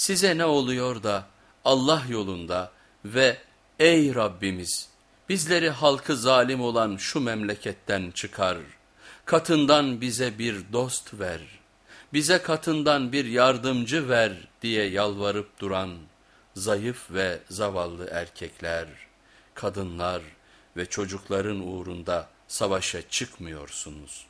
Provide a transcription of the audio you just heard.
size ne oluyor da Allah yolunda ve ey Rabbimiz bizleri halkı zalim olan şu memleketten çıkar, katından bize bir dost ver, bize katından bir yardımcı ver diye yalvarıp duran zayıf ve zavallı erkekler, kadınlar ve çocukların uğrunda savaşa çıkmıyorsunuz.''